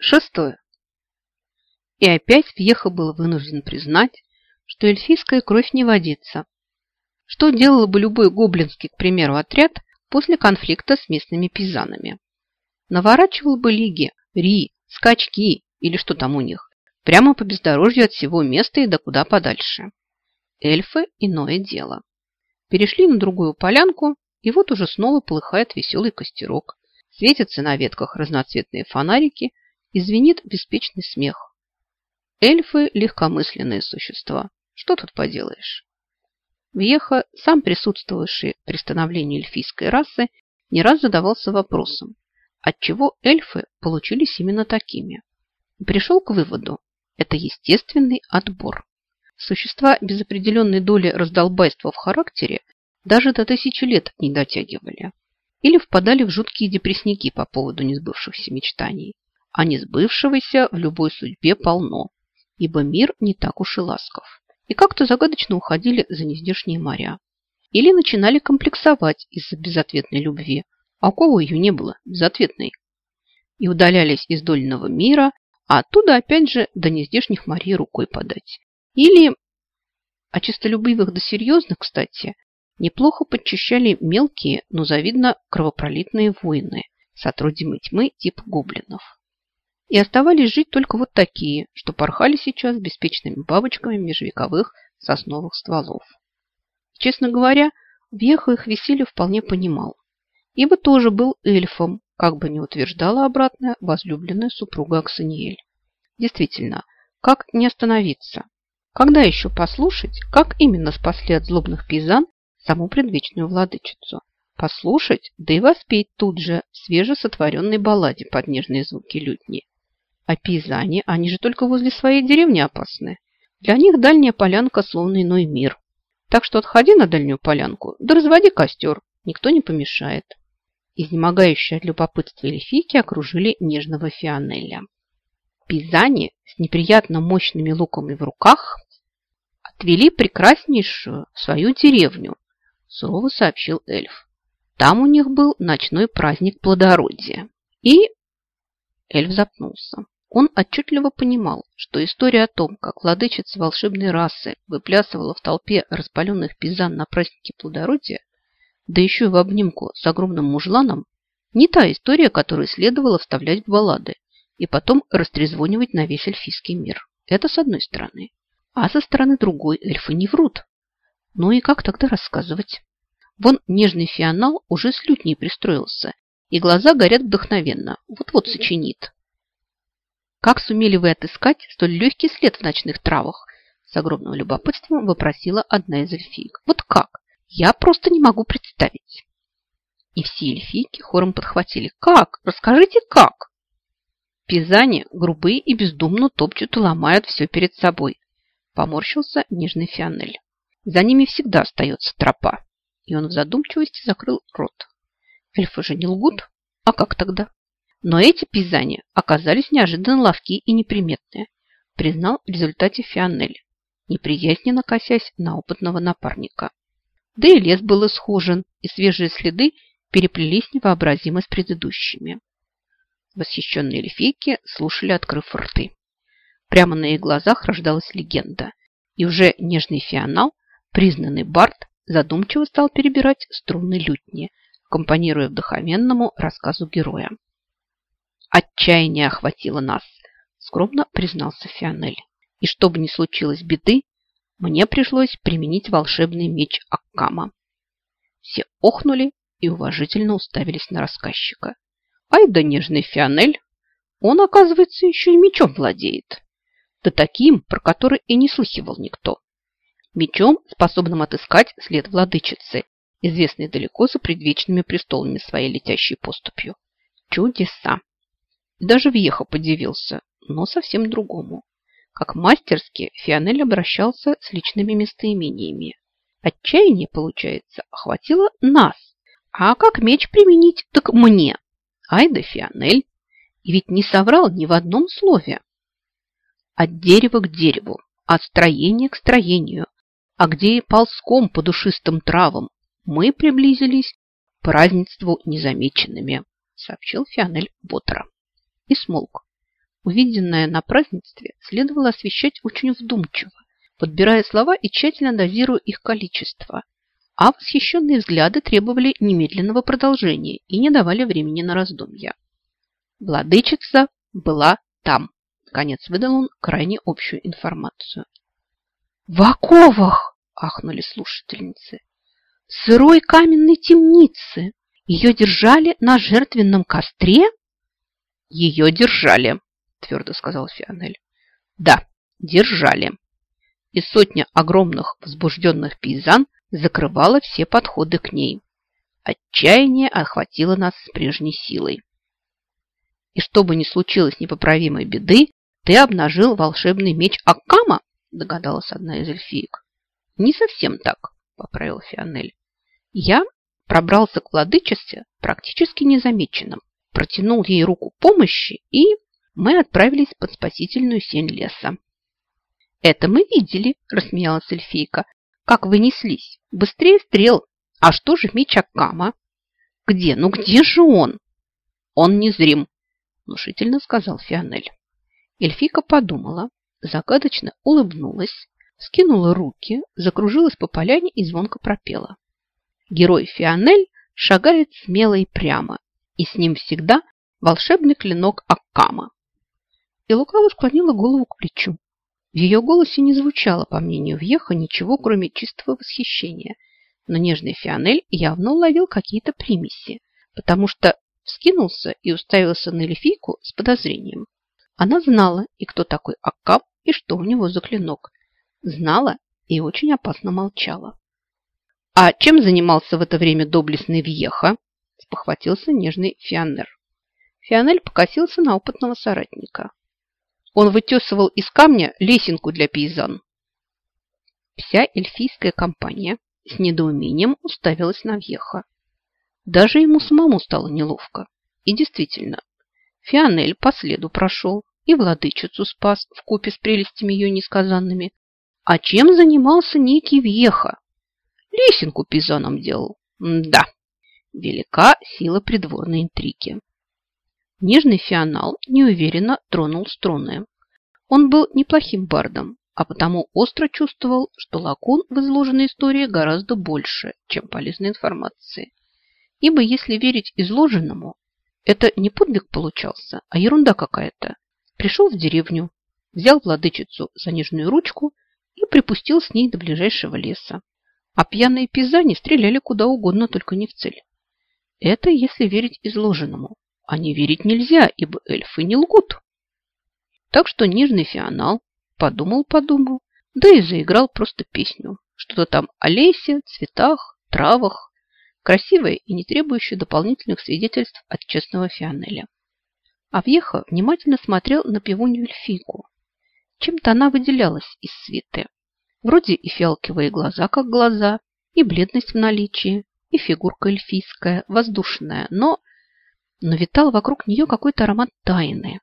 Шестое. И опять Вьеха был вынужден признать, что эльфийская кровь не водится. Что делал бы любой гоблинский, к примеру, отряд после конфликта с местными пизанами? Наворачивал бы лиги, ри, скачки или что там у них, прямо по бездорожью от всего места и до куда подальше. Эльфы – иное дело. Перешли на другую полянку, и вот уже снова полыхает веселый костерок. Светятся на ветках разноцветные фонарики – и звенит беспечный смех. Эльфы – легкомысленные существа. Что тут поделаешь? Вьеха, сам присутствовавший при становлении эльфийской расы, не раз задавался вопросом, отчего эльфы получились именно такими. И пришел к выводу – это естественный отбор. Существа без определенной доли раздолбайства в характере даже до тысячи лет не дотягивали. Или впадали в жуткие депрессники по поводу несбывшихся мечтаний а не сбывшегося в любой судьбе полно, ибо мир не так уж и ласков. И как-то загадочно уходили за нездешние моря. Или начинали комплексовать из-за безответной любви, а кого ее не было безответной. И удалялись из дольного мира, а оттуда опять же до нездешних морей рукой подать. Или, а чистолюбивых до серьезных, кстати, неплохо подчищали мелкие, но завидно кровопролитные воины, сотрудимы тьмы тип гоблинов. И оставались жить только вот такие, что порхали сейчас беспечными бабочками межвековых сосновых стволов. Честно говоря, Веха их веселье вполне понимал, ибо тоже был эльфом, как бы не утверждала обратная возлюбленная супруга Аксаниэль. Действительно, как не остановиться? Когда еще послушать, как именно спасли от злобных пейзан саму предвечную владычицу? Послушать, да и воспеть тут же в свежесотворенной балладе под нежные звуки лютни. А пейзане, они же только возле своей деревни опасны. Для них дальняя полянка словно иной мир. Так что отходи на дальнюю полянку, да разводи костер, никто не помешает. Изнемогающие от любопытства эльфийки окружили нежного Фионеля. Пизани с неприятно мощными луками в руках отвели прекраснейшую свою деревню, сурово сообщил эльф. Там у них был ночной праздник плодородия. И эльф запнулся. Он отчетливо понимал, что история о том, как владычица волшебной расы выплясывала в толпе распаленных пизан на празднике плодородия, да еще и в обнимку с огромным мужланом, не та история, которую следовало вставлять в баллады и потом растрезвонивать на весь эльфийский мир. Это с одной стороны. А со стороны другой эльфы не врут. Ну и как тогда рассказывать? Вон нежный фионал уже с лютней пристроился, и глаза горят вдохновенно. Вот-вот сочинит. Как сумели вы отыскать столь легкий след в ночных травах? С огромным любопытством вопросила одна из эльфиек. Вот как? Я просто не могу представить. И все эльфийки хором подхватили. Как? Расскажите, как? Пизани грубые и бездумно топчут и ломают все перед собой. Поморщился нежный Фионель. За ними всегда остается тропа. И он в задумчивости закрыл рот. Эльфы же не лгут. А как тогда? Но эти пейзани оказались неожиданно ловки и неприметные, признал в результате Фионель, неприязненно косясь на опытного напарника. Да и лес был исхожен, и свежие следы переплелись невообразимо с предыдущими. Восхищенные эльфийки слушали, открыв рты. Прямо на их глазах рождалась легенда, и уже нежный фионал, признанный Барт, задумчиво стал перебирать струны лютни, аккомпанируя вдохновенному рассказу героя. Отчаяние охватило нас, скромно признался Фионель. И чтобы не случилось беды, мне пришлось применить волшебный меч Аккама. Все охнули и уважительно уставились на рассказчика. Ай да нежный Фионель, он, оказывается, еще и мечом владеет. Да таким, про который и не слыхивал никто. Мечом, способным отыскать след владычицы, известный далеко за предвечными престолами своей летящей поступью. Чудеса! Даже Вьеха подивился, но совсем другому. Как мастерски Фионель обращался с личными местоимениями. Отчаяние, получается, охватило нас. А как меч применить, так мне. Ай да Фионель. И ведь не соврал ни в одном слове. От дерева к дереву, от строения к строению, а где и ползком по душистым травам, мы приблизились к празднеству незамеченными, сообщил Фионель бодро и смолк. увиденное на празднестве следовало освещать очень вдумчиво, подбирая слова и тщательно дозируя их количество. А восхищенные взгляды требовали немедленного продолжения и не давали времени на раздумья. Владычица была там. Конец выдал он крайне общую информацию. «В оковах!» – ахнули слушательницы. «Сырой каменной темницы! Ее держали на жертвенном костре?» «Ее держали», – твердо сказал Фионель. «Да, держали». И сотня огромных возбужденных пейзан закрывала все подходы к ней. Отчаяние охватило нас с прежней силой. И чтобы не случилось непоправимой беды, ты обнажил волшебный меч Аккама, догадалась одна из эльфиек. Не совсем так, поправил Фионель. Я пробрался к владычестве практически незамеченным, протянул ей руку помощи, и мы отправились под спасительную сень леса. «Это мы видели», – рассмеялась эльфийка, – «как вы неслись. Быстрее стрел. А что же меч Аккама?» «Где? Ну где же он?» «Он незрим», – внушительно сказал Фионель. Эльфийка подумала, загадочно улыбнулась, скинула руки, закружилась по поляне и звонко пропела. Герой Фионель шагает смело и прямо, и с ним всегда волшебный клинок Аккама. И лукаво склонила голову к плечу. В ее голосе не звучало, по мнению Вьеха, ничего, кроме чистого восхищения, но нежный Фионель явно уловил какие-то примеси, потому что вскинулся и уставился на эльфийку с подозрением. Она знала и кто такой Аккаб, и что у него за клинок. Знала и очень опасно молчала. «А чем занимался в это время доблестный Вьеха?» – спохватился нежный Фионер. Фионель покосился на опытного соратника. Он вытесывал из камня лесенку для пейзан. Вся эльфийская компания с недоумением уставилась на Вьеха. Даже ему самому стало неловко. И действительно, Фионель по следу прошел, и владычицу спас в купе с прелестями ее несказанными. А чем занимался некий Вьеха? Лесенку пизаном делал. М да, велика сила придворной интриги. Нежный фионал неуверенно тронул струны. Он был неплохим бардом, а потому остро чувствовал, что лакун в изложенной истории гораздо больше, чем полезной информации. Ибо если верить изложенному, это не подвиг получался, а ерунда какая-то. Пришел в деревню, взял владычицу за нежную ручку и припустил с ней до ближайшего леса. А пьяные пизани стреляли куда угодно, только не в цель. Это если верить изложенному. А не верить нельзя, ибо эльфы не лгут. Так что нежный фионал подумал-подумал, да и заиграл просто песню. Что-то там о лесе, цветах, травах. Красивое и не требующее дополнительных свидетельств от честного фионеля. Авьеха внимательно смотрел на пивунью эльфийку. Чем-то она выделялась из свиты. Вроде и фиалковые глаза, как глаза, и бледность в наличии, и фигурка эльфийская, воздушная, но... Но витал вокруг нее какой-то аромат тайны.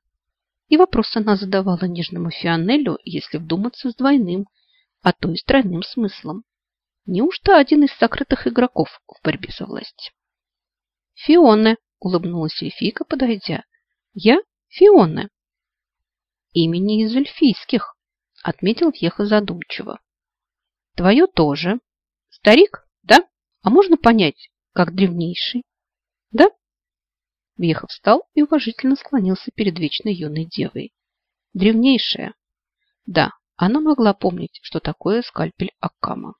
И вопрос она задавала нежному Фионелю, если вдуматься, с двойным, а то и с тройным смыслом. Неужто один из сокрытых игроков в борьбе за власть? «Фионе», — улыбнулась эльфийка, подойдя, я Фиона. Имени из эльфийских, отметил Вьеха задумчиво. Твое тоже. Старик, да? А можно понять, как древнейший? Да? Вьеха встал и уважительно склонился перед вечной юной девой. Древнейшая. Да, она могла помнить, что такое скальпель Аккама.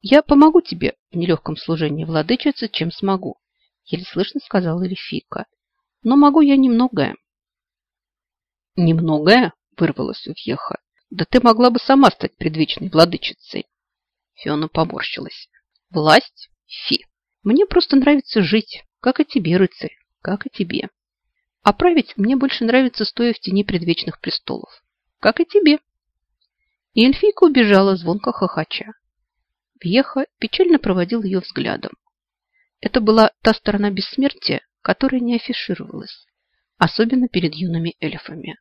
Я помогу тебе в нелегком служении владычицы, чем смогу, еле слышно сказала эльфийка но могу я немногое. Немногое? Вырвалось у Вьеха. Да ты могла бы сама стать предвечной владычицей. Фиона поморщилась. Власть? Фи. Мне просто нравится жить, как и тебе, рыцарь, как и тебе. А править мне больше нравится, стоя в тени предвечных престолов, как и тебе. И эльфийка убежала, звонко хохоча. Вьеха печально проводил ее взглядом. Это была та сторона бессмертия, которая не афишировалась, особенно перед юными эльфами.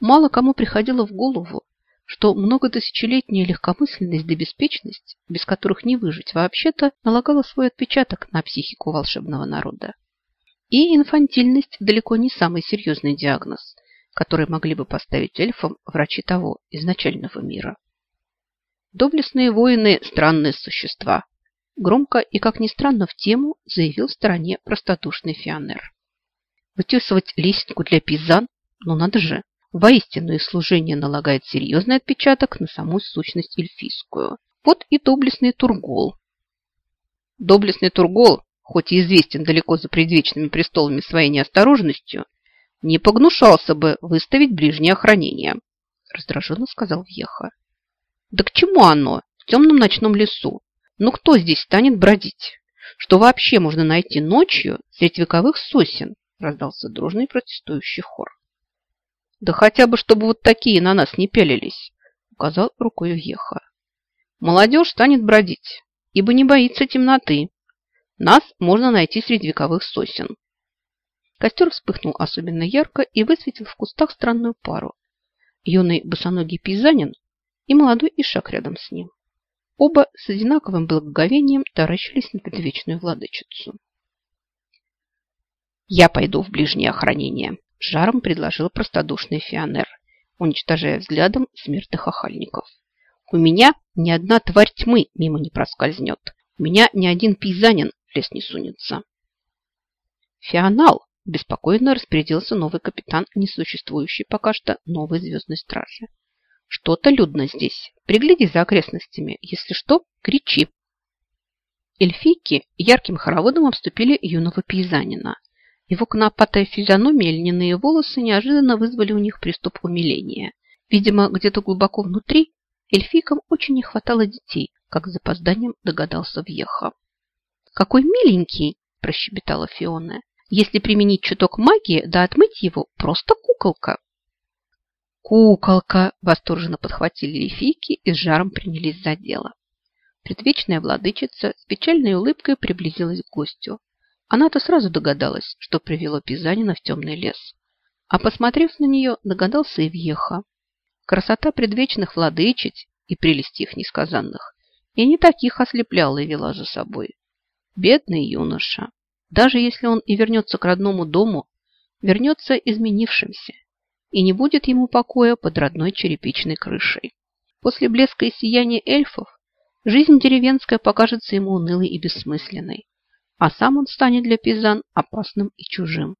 Мало кому приходило в голову, что многотысячелетняя легкомысленность да беспечность, без которых не выжить, вообще-то налагала свой отпечаток на психику волшебного народа. И инфантильность далеко не самый серьезный диагноз, которые могли бы поставить эльфам врачи того изначального мира. Доблестные воины – странные существа. Громко и, как ни странно, в тему заявил в стороне простодушный Фионер. Вытесывать лесенку для пизан? Ну надо же! Воистину их служение налагает серьезный отпечаток на саму сущность эльфийскую. Вот и доблестный Тургол. Доблестный Тургол, хоть и известен далеко за предвечными престолами своей неосторожностью, не погнушался бы выставить ближнее охранение, раздраженно сказал Вьеха. Да к чему оно в темном ночном лесу? Ну кто здесь станет бродить? Что вообще можно найти ночью среди вековых сосен? Раздался дружный протестующий хор. Да хотя бы, чтобы вот такие на нас не пялились, указал рукой Вьеха. Молодежь станет бродить, ибо не боится темноты. Нас можно найти среди вековых сосен. Костер вспыхнул особенно ярко и высветил в кустах странную пару. Юный босоногий пейзанин и молодой ишак рядом с ним. Оба с одинаковым благоговением таращились на предвечную владычицу. «Я пойду в ближнее охранение», – жаром предложил простодушный Фионер, уничтожая взглядом смертных охальников. «У меня ни одна тварь тьмы мимо не проскользнет. У меня ни один пейзанин в лес не сунется». «Фионал!» – беспокойно распорядился новый капитан, несуществующий пока что новой звездной стражи. Что-то людно здесь. Пригляди за окрестностями. Если что, кричи. Эльфийки ярким хороводом обступили юного пейзанина. Его конопатая физиономия и льняные волосы неожиданно вызвали у них приступ умиления. Видимо, где-то глубоко внутри эльфийкам очень не хватало детей, как с запозданием догадался Вьеха. «Какой миленький!» – прощебетала Фиона. «Если применить чуток магии, да отмыть его, просто куколка!» «Куколка!» – восторженно подхватили эльфийки и с жаром принялись за дело. Предвечная владычица с печальной улыбкой приблизилась к гостю. Она-то сразу догадалась, что привело Пизанина в темный лес. А посмотрев на нее, догадался и Вьеха. Красота предвечных владычиц и прелесть их несказанных и не таких ослепляла и вела за собой. Бедный юноша. Даже если он и вернется к родному дому, вернется изменившимся, и не будет ему покоя под родной черепичной крышей. После блеска и сияния эльфов жизнь деревенская покажется ему унылой и бессмысленной, а сам он станет для пизан опасным и чужим.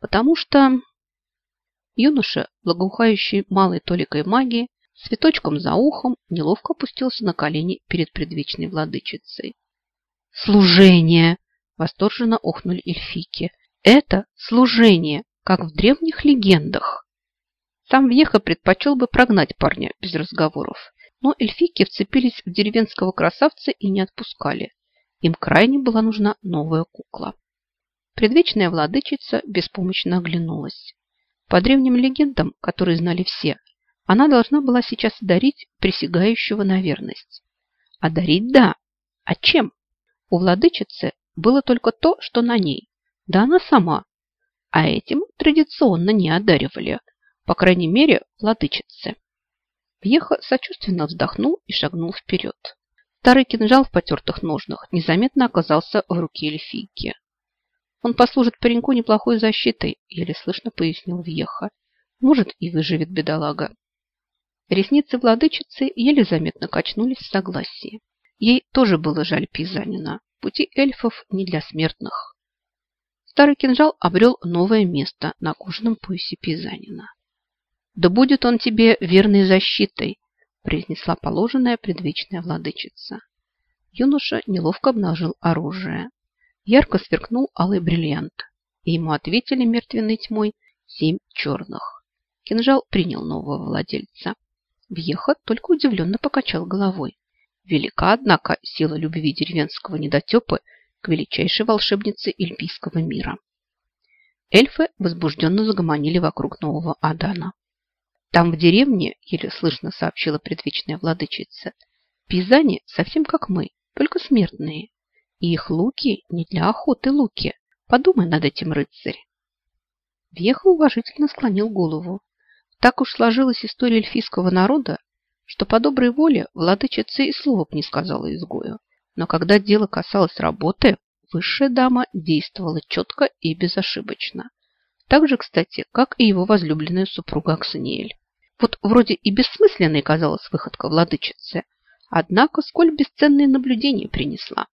Потому что юноша, благоухающий малой толикой магии, цветочком за ухом, неловко опустился на колени перед предвечной владычицей. «Служение!» – восторженно охнули эльфики. «Это служение, как в древних легендах!» Сам Вьеха предпочел бы прогнать парня без разговоров, но эльфийки вцепились в деревенского красавца и не отпускали. Им крайне была нужна новая кукла. Предвечная владычица беспомощно оглянулась. По древним легендам, которые знали все, она должна была сейчас одарить присягающего на верность. Одарить – да. А чем? У владычицы было только то, что на ней. Да она сама. А этим традиционно не одаривали – по крайней мере, владычице. Пьеха сочувственно вздохнул и шагнул вперед. Старый кинжал в потертых ножнах незаметно оказался в руке эльфийки. Он послужит пареньку неплохой защитой, еле слышно пояснил Вьеха. Может, и выживет бедолага. Ресницы владычицы еле заметно качнулись в согласии. Ей тоже было жаль пейзанина. Пути эльфов не для смертных. Старый кинжал обрел новое место на кожаном поясе пейзанина. «Да будет он тебе верной защитой», произнесла положенная предвечная владычица. Юноша неловко обнажил оружие. Ярко сверкнул алый бриллиант, и ему ответили мертвенной тьмой семь черных. Кинжал принял нового владельца. Вьеха только удивленно покачал головой. Велика, однако, сила любви деревенского недотепы к величайшей волшебнице эльпийского мира. Эльфы возбужденно загомонили вокруг нового Адана. Там в деревне, еле слышно сообщила предвечная владычица, пизани совсем как мы, только смертные. И их луки не для охоты луки. Подумай над этим, рыцарь. Веха уважительно склонил голову. Так уж сложилась история эльфийского народа, что по доброй воле владычица и слова б не сказала изгою. Но когда дело касалось работы, высшая дама действовала четко и безошибочно. Так же, кстати, как и его возлюбленная супруга Аксаниэль. Вот вроде и бессмысленной казалась выходка владычицы, однако сколь бесценные наблюдения принесла.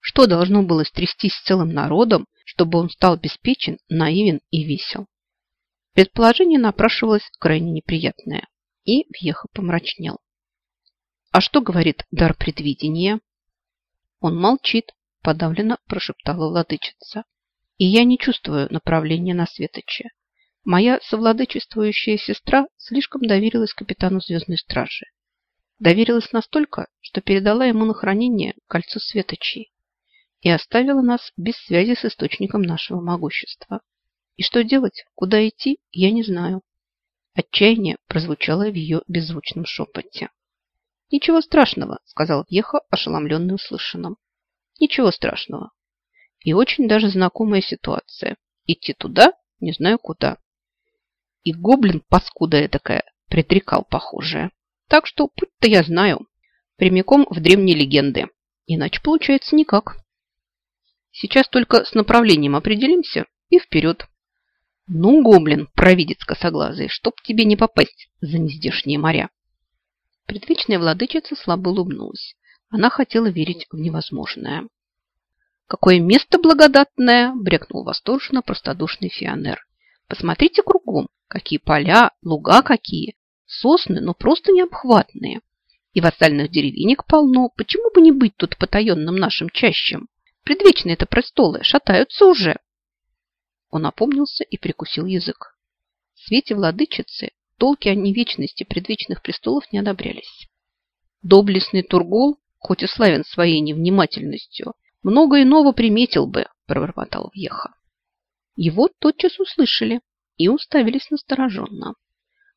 Что должно было стрястись с целым народом, чтобы он стал беспечен, наивен и весел? Предположение напрашивалось крайне неприятное, и Вьеха помрачнел. «А что говорит дар предвидения?» «Он молчит», – подавленно прошептала владычица. «И я не чувствую направления на светоче. Моя совладычествующая сестра слишком доверилась капитану Звездной Стражи. Доверилась настолько, что передала ему на хранение кольцо светочей и оставила нас без связи с источником нашего могущества. И что делать, куда идти, я не знаю. Отчаяние прозвучало в ее беззвучном шепоте. «Ничего страшного», — сказал Вьеха, ошеломленный услышанным. «Ничего страшного. И очень даже знакомая ситуация. Идти туда, не знаю куда. И гоблин, паскуда такая, предрекал похожее. Так что путь-то я знаю. Прямиком в древние легенды. Иначе получается никак. Сейчас только с направлением определимся и вперед. Ну, гоблин, провидец косоглазый, чтоб тебе не попасть за нездешние моря. Предвечная владычица слабо улыбнулась. Она хотела верить в невозможное. «Какое место благодатное!» – брекнул восторженно простодушный Фионер. «Посмотрите кругом, какие поля, луга какие, сосны, но просто необхватные. И вассальных деревенек полно, почему бы не быть тут потаенным нашим чащем? Предвечные это престолы, шатаются уже!» Он опомнился и прикусил язык. В свете владычицы толки о невечности предвечных престолов не одобрялись. Доблестный Тургол, хоть и славен своей невнимательностью, много иного приметил бы, пробормотал Вьеха. Его тотчас услышали и уставились настороженно.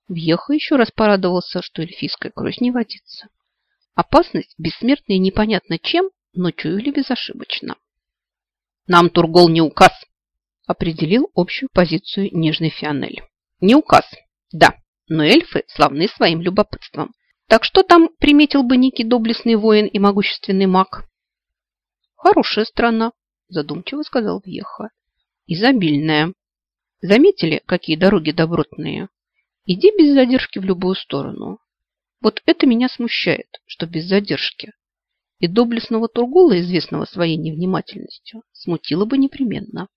Вьеха еще раз порадовался, что эльфийская кровь не водится. Опасность бессмертная непонятно чем, но чуяли безошибочно. «Нам Тургол не указ!» определил общую позицию нежный Фионель. «Не указ, да, но эльфы славны своим любопытством. Так что там приметил бы некий доблестный воин и могущественный маг? Хорошая страна, задумчиво сказал Вьеха. Изобильная. Заметили, какие дороги добротные? Иди без задержки в любую сторону. Вот это меня смущает, что без задержки. И доблестного Тургула, известного своей невнимательностью, смутило бы непременно.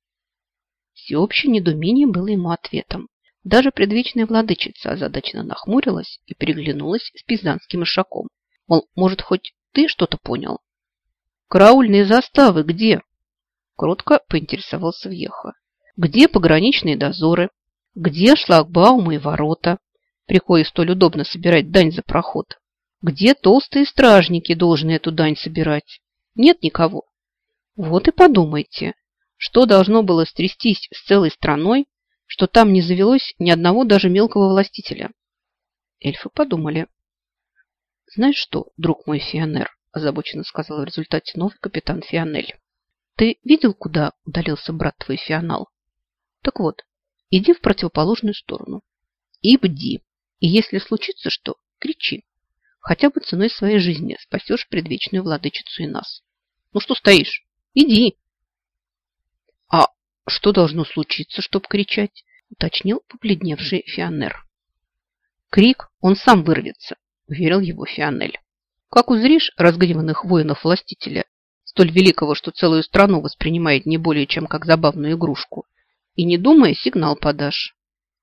Всеобщее недоумение было ему ответом. Даже предвечная владычица озадаченно нахмурилась и переглянулась с пизанским ишаком. Мол, может, хоть ты что-то понял? «Караульные заставы где?» Кротко поинтересовался Вьеха. «Где пограничные дозоры? Где шлагбаумы и ворота? Приходит столь удобно собирать дань за проход. Где толстые стражники должны эту дань собирать? Нет никого. Вот и подумайте, что должно было стрястись с целой страной, что там не завелось ни одного даже мелкого властителя. Эльфы подумали. «Знаешь что, друг мой Фионер?» – озабоченно сказал в результате новый капитан Фионель. «Ты видел, куда удалился брат твой Фионал? Так вот, иди в противоположную сторону и бди. И если случится что, кричи. Хотя бы ценой своей жизни спасешь предвечную владычицу и нас. Ну что стоишь? Иди!» «Что должно случиться, чтоб кричать?» – уточнил побледневший Фионер. «Крик, он сам вырвется», – уверил его Фионель. «Как узришь разгневанных воинов-властителя, столь великого, что целую страну воспринимает не более чем как забавную игрушку, и не думая, сигнал подашь.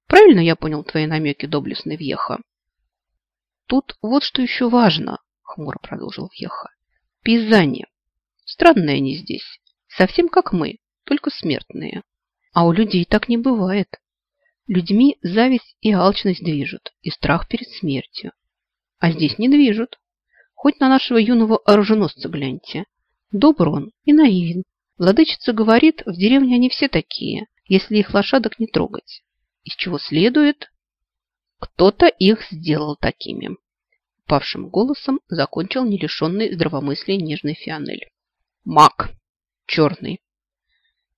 Правильно я понял твои намеки, доблестный Вьеха?» «Тут вот что еще важно», – хмуро продолжил Вьеха. «Пизане. Странные они здесь, совсем как мы, только смертные. А у людей так не бывает. Людьми зависть и алчность движут, и страх перед смертью. А здесь не движут. Хоть на нашего юного оруженосца гляньте. Добр он и наивен. Владычица говорит, в деревне они все такие, если их лошадок не трогать. Из чего следует? Кто-то их сделал такими. Павшим голосом закончил нелишенный здравомыслия нежный Фионель. Маг. Черный.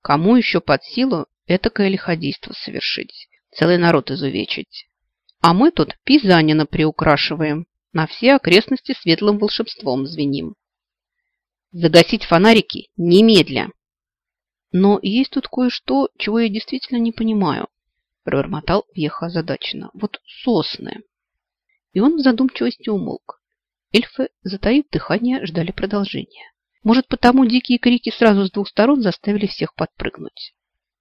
Кому еще под силу этакое лиходейство совершить? Целый народ изувечить. А мы тут пизанина приукрашиваем, на все окрестности светлым волшебством звеним. Загасить фонарики немедля. Но есть тут кое-что, чего я действительно не понимаю, Пробормотал Веха озадаченно. Вот сосны. И он в задумчивости умолк. Эльфы, затаив дыхание, ждали продолжения. Может, потому дикие крики сразу с двух сторон заставили всех подпрыгнуть.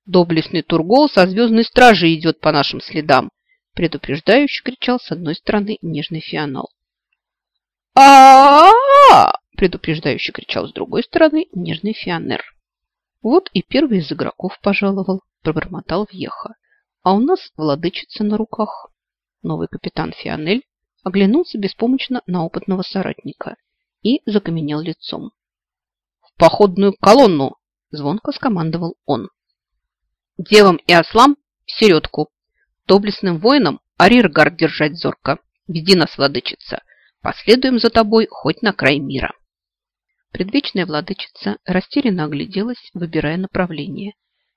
«Доблестный Тургол со звездной стражи идет по нашим следам!» предупреждающе кричал с одной стороны нежный фианал. А предупреждающе кричал с другой стороны нежный фионер. Вот и первый из игроков пожаловал, пробормотал Вьеха. А у нас владычица на руках. Новый капитан Фионель оглянулся беспомощно на опытного соратника и закаменел лицом. «В походную колонну!» – звонко скомандовал он. «Девам и ослам середку! Доблестным воинам ариргард держать зорко! Веди нас, владычица! Последуем за тобой хоть на край мира!» Предвечная владычица растерянно огляделась, выбирая направление,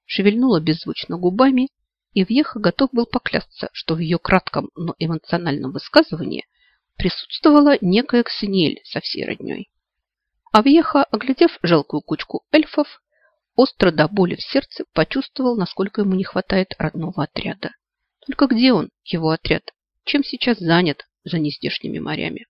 шевельнула беззвучно губами, и Вьеха готов был поклясться, что в ее кратком, но эмоциональном высказывании присутствовала некая Ксениэль со всей родней. А Вьеха, оглядев жалкую кучку эльфов, остро до боли в сердце почувствовал, насколько ему не хватает родного отряда. Только где он, его отряд? Чем сейчас занят за нездешними морями?